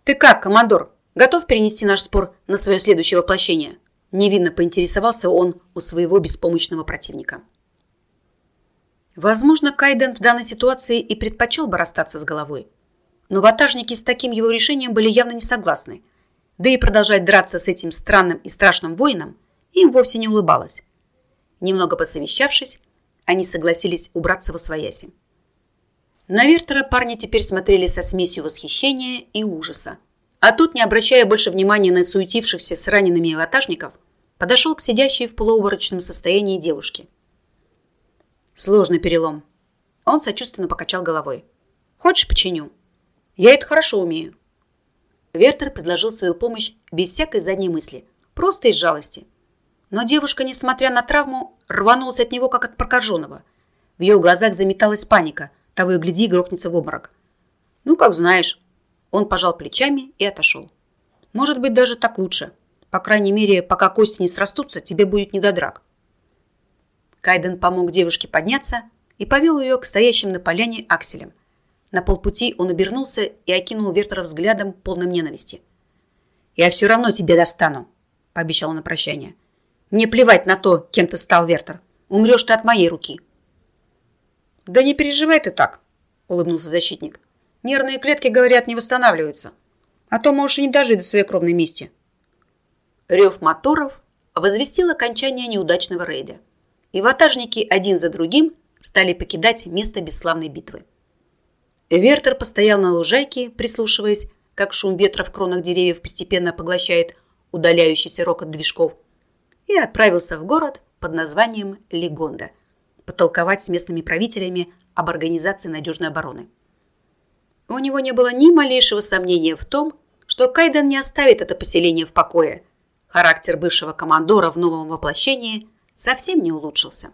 «Ты как, командор, готов перенести наш спор на свое следующее воплощение?» Невинно поинтересовался он у своего беспомощного противника. Возможно, Кайден в данной ситуации и предпочел бы расстаться с головой. Но ватажники с таким его решением были явно не согласны. Да и продолжать драться с этим странным и страшным воином им вовсе не улыбалось. Немного посовещавшись, они согласились убраться во свояси. На Вертера парни теперь смотрели со смесью восхищения и ужаса. А тут, не обращая больше внимания на суетившихся с ранеными ватажников, подошел к сидящей в полуоборочном состоянии девушке. Сложный перелом. Он сочувственно покачал головой. Хочешь, починю? Я это хорошо умею. Вертер предложил свою помощь без всякой задней мысли, просто из жалости. Но девушка, несмотря на травму, рванулась от него, как от прокаженного. В ее глазах заметалась паника – того и гляди, грохнется в обморок. Ну, как знаешь. Он пожал плечами и отошел. Может быть, даже так лучше. По крайней мере, пока кости не срастутся, тебе будет не до драк. Кайден помог девушке подняться и повел ее к стоящим на поляне акселям. На полпути он обернулся и окинул Вертера взглядом, полным ненависти. «Я все равно тебя достану», — пообещал на прощание. «Мне плевать на то, кем ты стал, Вертер. Умрешь ты от моей руки». «Да не переживай ты так», – улыбнулся защитник. «Нервные клетки, говорят, не восстанавливаются. А то можешь и не дожить до своей кровной мести». Рев моторов возвестил окончание неудачного рейда. И ватажники один за другим стали покидать место бесславной битвы. Вертер постоял на лужайке, прислушиваясь, как шум ветра в кронах деревьев постепенно поглощает удаляющийся рокот движков, и отправился в город под названием Легонда – потолковать с местными правителями об организации надежной обороны. У него не было ни малейшего сомнения в том, что Кайден не оставит это поселение в покое. Характер бывшего командора в новом воплощении совсем не улучшился.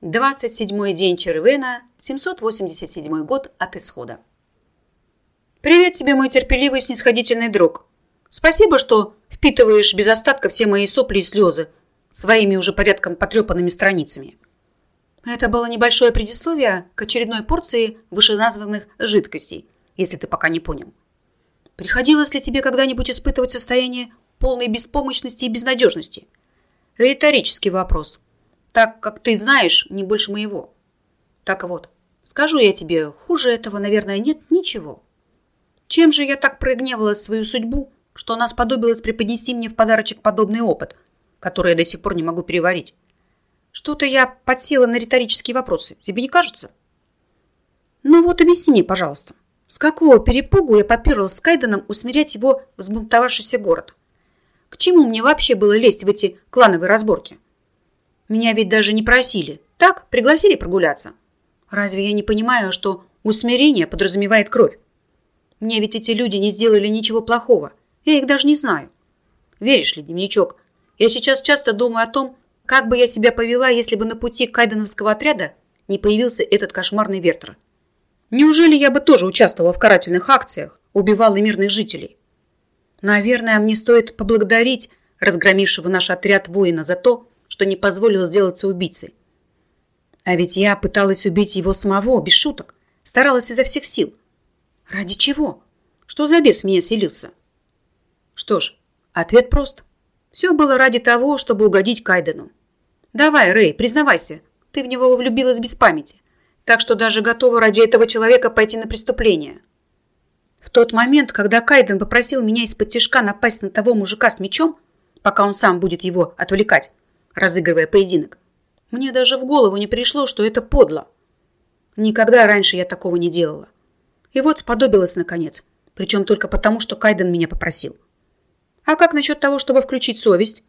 27-й день Червена, 787 год от исхода. «Привет тебе, мой терпеливый снисходительный друг. Спасибо, что впитываешь без остатка все мои сопли и слезы, своими уже порядком потрепанными страницами. Это было небольшое предисловие к очередной порции вышеназванных жидкостей, если ты пока не понял. Приходилось ли тебе когда-нибудь испытывать состояние полной беспомощности и безнадежности? Риторический вопрос, так как ты знаешь не больше моего. Так вот, скажу я тебе, хуже этого, наверное, нет ничего. Чем же я так прогневалась свою судьбу, что она сподобилась преподнести мне в подарочек подобный опыт – которые я до сих пор не могу переварить. Что-то я подсела на риторические вопросы. Тебе не кажется? Ну вот объясни мне, пожалуйста, с какого перепугу я поперлась с Кайденом усмирять его взбунтовавшийся город? К чему мне вообще было лезть в эти клановые разборки? Меня ведь даже не просили. Так, пригласили прогуляться. Разве я не понимаю, что усмирение подразумевает кровь? Мне ведь эти люди не сделали ничего плохого. Я их даже не знаю. Веришь ли, дневничок, я сейчас часто думаю о том, как бы я себя повела, если бы на пути кайденовского отряда не появился этот кошмарный Вертер. Неужели я бы тоже участвовала в карательных акциях, убивала мирных жителей? Наверное, мне стоит поблагодарить разгромившего наш отряд воина за то, что не позволил сделаться убийцей. А ведь я пыталась убить его самого, без шуток, старалась изо всех сил. Ради чего? Что за бес в меня селился? Что ж, ответ прост. Все было ради того, чтобы угодить Кайдену. Давай, Рэй, признавайся, ты в него влюбилась без памяти, так что даже готова ради этого человека пойти на преступление. В тот момент, когда Кайден попросил меня из-под тяжка напасть на того мужика с мечом, пока он сам будет его отвлекать, разыгрывая поединок, мне даже в голову не пришло, что это подло. Никогда раньше я такого не делала. И вот сподобилась наконец, причем только потому, что Кайден меня попросил. А как насчет того, чтобы включить совесть?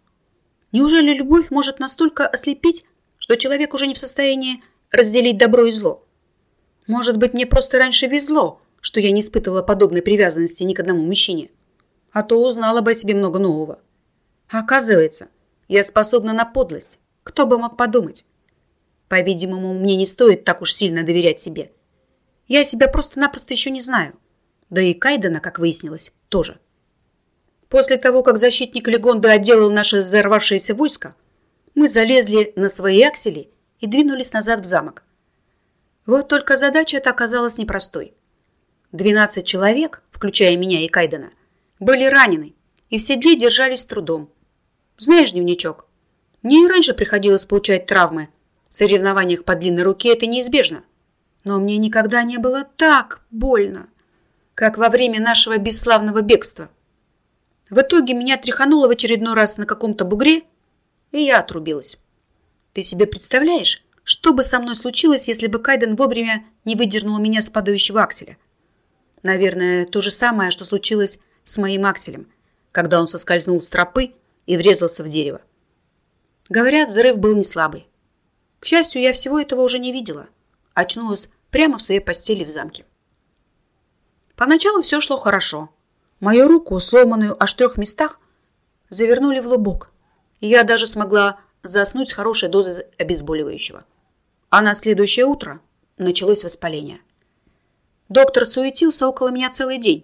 Неужели любовь может настолько ослепить, что человек уже не в состоянии разделить добро и зло? Может быть, мне просто раньше везло, что я не испытывала подобной привязанности ни к одному мужчине. А то узнала бы о себе много нового. А оказывается, я способна на подлость. Кто бы мог подумать? По-видимому, мне не стоит так уж сильно доверять себе. Я себя просто-напросто еще не знаю. Да и Кайдена, как выяснилось, тоже. После того, как защитник Легонда отделал наше взорвавшееся войско, мы залезли на свои аксели и двинулись назад в замок. Вот только задача эта оказалась непростой. Двенадцать человек, включая меня и Кайдена, были ранены, и в седле держались с трудом. Знаешь, дневничок, мне и раньше приходилось получать травмы. В соревнованиях по длинной руке это неизбежно. Но мне никогда не было так больно, как во время нашего бесславного бегства. В итоге меня тряхануло в очередной раз на каком-то бугре, и я отрубилась. Ты себе представляешь, что бы со мной случилось, если бы Кайден вовремя не выдернул меня с падающего акселя? Наверное, то же самое, что случилось с моим акселем, когда он соскользнул с тропы и врезался в дерево. Говорят, взрыв был не слабый. К счастью, я всего этого уже не видела. Очнулась прямо в своей постели в замке. Поначалу все шло хорошо. Мою руку, сломанную аж в трех местах, завернули в лубок, и я даже смогла заснуть с хорошей дозой обезболивающего. А на следующее утро началось воспаление. Доктор суетился около меня целый день,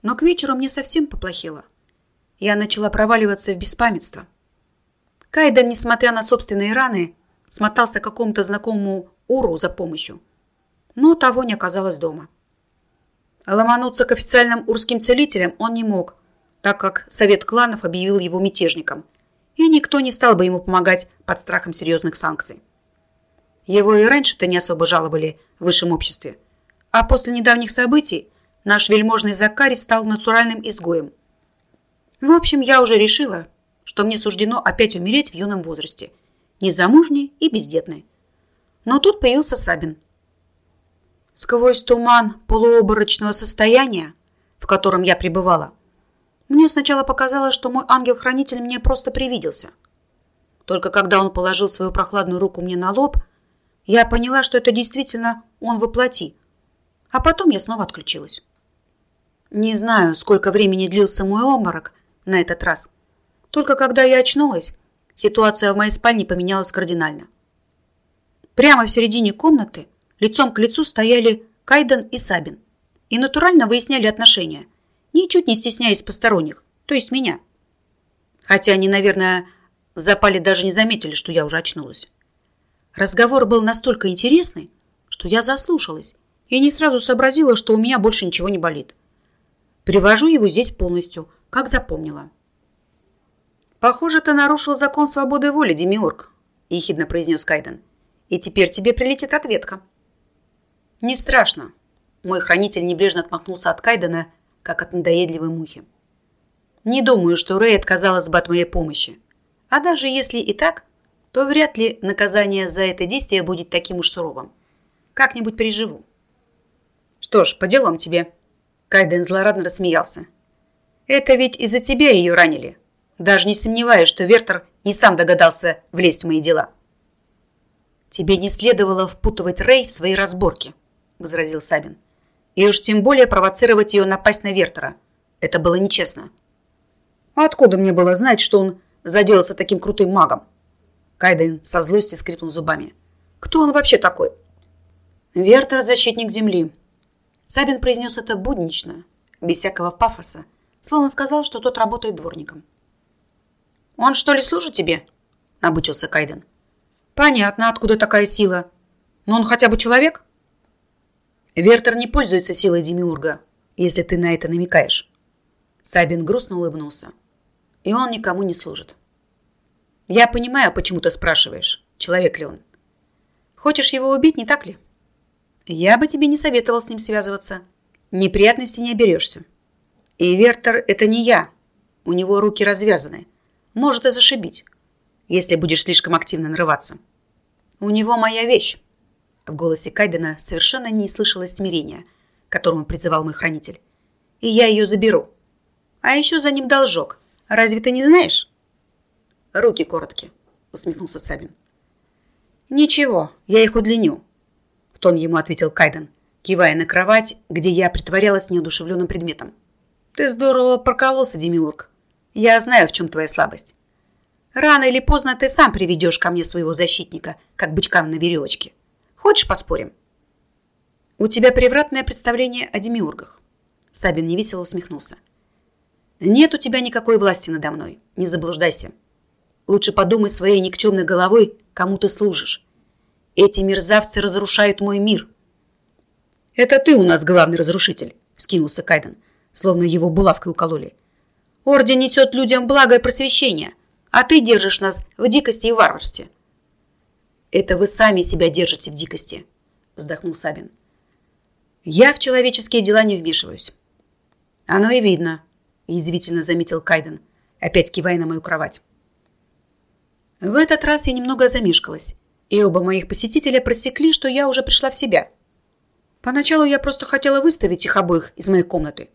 но к вечеру мне совсем поплохело. Я начала проваливаться в беспамятство. Кайден, несмотря на собственные раны, смотался к какому-то знакомому Уру за помощью, но того не оказалось дома. Ломануться к официальным урским целителям он не мог, так как совет кланов объявил его мятежником, и никто не стал бы ему помогать под страхом серьезных санкций. Его и раньше-то не особо жаловали в высшем обществе. А после недавних событий наш вельможный Закарий стал натуральным изгоем. В общем, я уже решила, что мне суждено опять умереть в юном возрасте, незамужней и бездетной. Но тут появился Сабин. Сквозь туман полуоборочного состояния, в котором я пребывала, мне сначала показалось, что мой ангел-хранитель мне просто привиделся. Только когда он положил свою прохладную руку мне на лоб – я поняла, что это действительно он воплоти. А потом я снова отключилась. Не знаю, сколько времени длился мой обморок на этот раз. Только когда я очнулась, ситуация в моей спальне поменялась кардинально. Прямо в середине комнаты лицом к лицу стояли Кайден и Сабин и натурально выясняли отношения, ничуть не стесняясь посторонних, то есть меня. Хотя они, наверное, в запале даже не заметили, что я уже очнулась. Разговор был настолько интересный, что я заслушалась и не сразу сообразила, что у меня больше ничего не болит. Привожу его здесь полностью, как запомнила. «Похоже, ты нарушил закон свободы воли, Демиург», – ехидно произнес Кайден. «И теперь тебе прилетит ответка». «Не страшно». Мой хранитель небрежно отмахнулся от Кайдена, как от надоедливой мухи. «Не думаю, что Рэй отказалась бы от моей помощи. А даже если и так, то вряд ли наказание за это действие будет таким уж суровым. Как-нибудь переживу. Что ж, по делам тебе. Кайден злорадно рассмеялся. Это ведь из-за тебя ее ранили. Даже не сомневаюсь, что Вертер не сам догадался влезть в мои дела. Тебе не следовало впутывать Рэй в свои разборки, возразил Сабин. И уж тем более провоцировать ее напасть на Вертера. Это было нечестно. А откуда мне было знать, что он заделался таким крутым магом? Кайден со злости скрипнул зубами. «Кто он вообще такой?» «Вертер – защитник земли». Сабин произнес это буднично, без всякого пафоса, словно сказал, что тот работает дворником. «Он что ли служит тебе?» – набычился Кайден. «Понятно, откуда такая сила. Но он хотя бы человек?» «Вертер не пользуется силой Демиурга, если ты на это намекаешь». Сабин грустно улыбнулся. «И он никому не служит». Я понимаю, почему ты спрашиваешь, человек ли он. Хочешь его убить, не так ли? Я бы тебе не советовал с ним связываться. Неприятностей не оберешься. И Вертер – это не я. У него руки развязаны. Может и зашибить, если будешь слишком активно нарываться. У него моя вещь. В голосе Кайдена совершенно не слышалось смирения, которому призывал мой хранитель. И я ее заберу. А еще за ним должок. Разве ты не знаешь? Руки короткие, усмехнулся Сабин. Ничего, я их удлиню, в тон ему ответил Кайден, кивая на кровать, где я притворялась неодушевленным предметом. «Ты здорово прокололся, Демиург. Я знаю, в чем твоя слабость. Рано или поздно ты сам приведешь ко мне своего защитника, как бычка на веревочке. Хочешь поспорим?» «У тебя превратное представление о демиургах». Сабин невесело усмехнулся. «Нет у тебя никакой власти надо мной. Не заблуждайся. Лучше подумай своей никчемной головой, кому ты служишь. Эти мерзавцы разрушают мой мир». «Это ты у нас главный разрушитель», — вскинулся Кайден, словно его булавкой укололи. «Орден несет людям благое просвещение, а ты держишь нас в дикости и варварстве». «Это вы сами себя держите в дикости», — вздохнул Сабин. «Я в человеческие дела не вмешиваюсь». «Оно и видно», — язвительно заметил Кайден, опять кивая на мою кровать. В этот раз я немного замешкалась, и оба моих посетителя просекли, что я уже пришла в себя. Поначалу я просто хотела выставить их обоих из моей комнаты,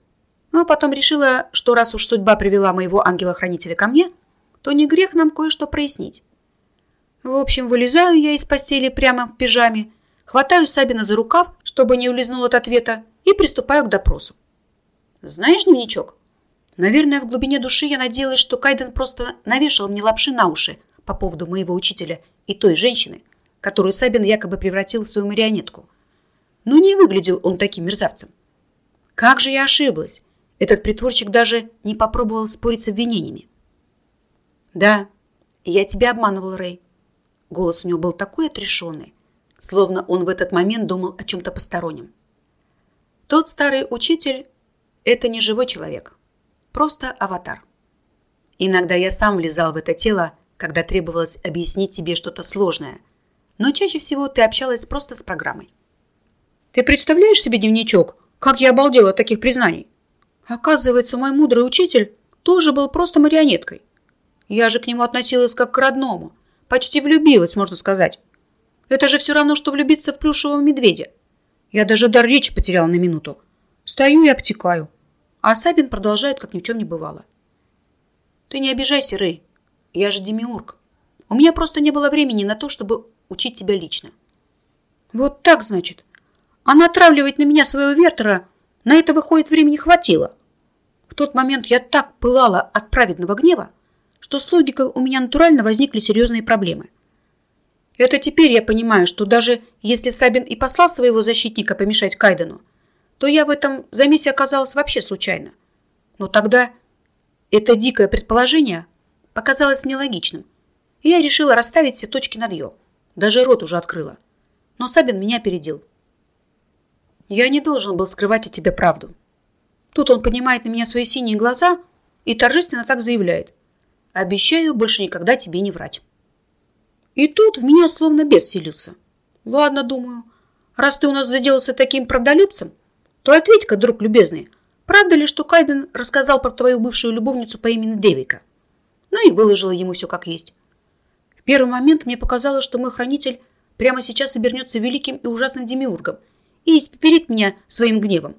но потом решила, что раз уж судьба привела моего ангела-хранителя ко мне, то не грех нам кое-что прояснить. В общем, вылезаю я из постели прямо в пижаме, хватаю Сабина за рукав, чтобы не улизнул от ответа, и приступаю к допросу. Знаешь, дневничок, наверное, в глубине души я надеялась, что Кайден просто навешал мне лапши на уши по поводу моего учителя и той женщины, которую Сабин якобы превратил в свою марионетку. Но не выглядел он таким мерзавцем. Как же я ошиблась! Этот притворщик даже не попробовал спорить с обвинениями. «Да, я тебя обманывал, Рэй». Голос у него был такой отрешенный, словно он в этот момент думал о чем-то постороннем. Тот старый учитель – это не живой человек, просто аватар. Иногда я сам влезал в это тело, когда требовалось объяснить тебе что-то сложное, но чаще всего ты общалась просто с программой. Ты представляешь себе дневничок? Как я обалдела от таких признаний. Оказывается, мой мудрый учитель тоже был просто марионеткой. Я же к нему относилась как к родному. Почти влюбилась, можно сказать. Это же все равно, что влюбиться в плюшевого медведя. Я даже дар речи потеряла на минуту. Стою и обтекаю. А Сабин продолжает, как ни в чем не бывало. Ты не обижайся, Рэй. Я же демиург. У меня просто не было времени на то, чтобы учить тебя лично. Вот так, значит. А натравливать на меня своего вертера на это, выходит, времени хватило. В тот момент я так пылала от праведного гнева, что с логикой у меня натурально возникли серьезные проблемы. Это теперь я понимаю, что даже если Сабин и послал своего защитника помешать Кайдену, то я в этом замесе оказалась вообще случайно. Но тогда это дикое предположение показалось мне логичным, и я решила расставить все точки над «ё». Даже рот уже открыла. Но Сабин меня опередил. Я не должен был скрывать от тебя правду. Тут он поднимает на меня свои синие глаза и торжественно так заявляет. Обещаю больше никогда тебе не врать. И тут в меня словно бес селился. Ладно, думаю, раз ты у нас заделался таким правдолюбцем, то ответь-ка, друг любезный, правда ли, что Кайден рассказал про твою бывшую любовницу по имени Девика? Ну и выложила ему все как есть. В первый момент мне показалось, что мой хранитель прямо сейчас обернется великим и ужасным демиургом и испепелит меня своим гневом.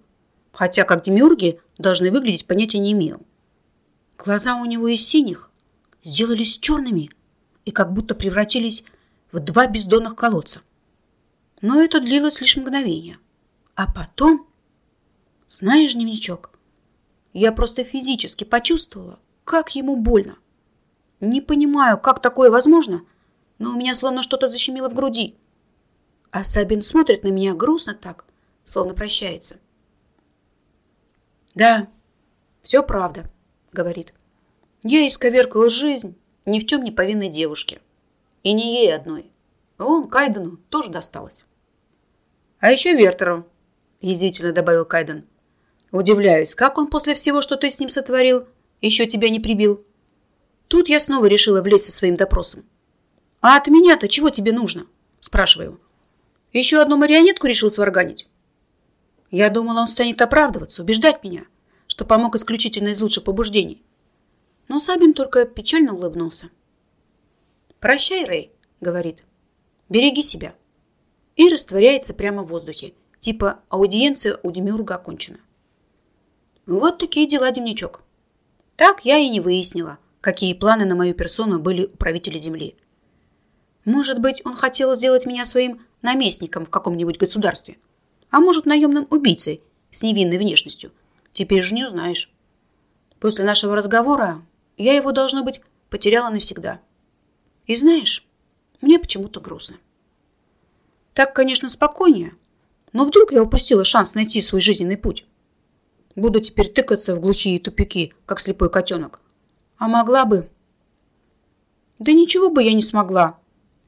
Хотя как демиурги должны выглядеть, понятия не имею. Глаза у него из синих, сделались черными и как будто превратились в два бездонных колодца. Но это длилось лишь мгновение. А потом... Знаешь, дневничок, я просто физически почувствовала, как ему больно. Не понимаю, как такое возможно, но у меня словно что-то защемило в груди. А Сабин смотрит на меня грустно так, словно прощается. «Да, все правда», — говорит. Я исковеркала жизнь ни в чем не повинной девушке. И не ей одной. Он Кайдену тоже досталось. А еще Вертеру, язвительно добавил Кайден. Удивляюсь, как он после всего, что ты с ним сотворил, еще тебя не прибил. Тут я снова решила влезть со своим допросом. А от меня-то чего тебе нужно? Спрашиваю. Еще одну марионетку решил сварганить? Я думала, он станет оправдываться, убеждать меня, что помог исключительно из лучших побуждений. Но Сабин только печально улыбнулся. «Прощай, Рэй», — говорит. «Береги себя». И растворяется прямо в воздухе. Типа аудиенция у Демиурга окончена. Вот такие дела, Демнячок. Так я и не выяснила, какие планы на мою персону были у правителя Земли. Может быть, он хотел сделать меня своим наместником в каком-нибудь государстве. А может, наемным убийцей с невинной внешностью. Теперь же не узнаешь. После нашего разговора я его, должно быть, потеряла навсегда. И знаешь, мне почему-то грустно. Так, конечно, спокойнее, но вдруг я упустила шанс найти свой жизненный путь. Буду теперь тыкаться в глухие тупики, как слепой котенок. А могла бы... Да ничего бы я не смогла.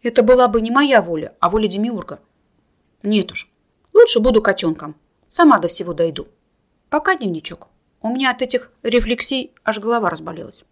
Это была бы не моя воля, а воля Демиурга. Нет уж, лучше буду котенком. Сама до всего дойду. Пока дневничок. У меня от этих рефлексий аж голова разболелась.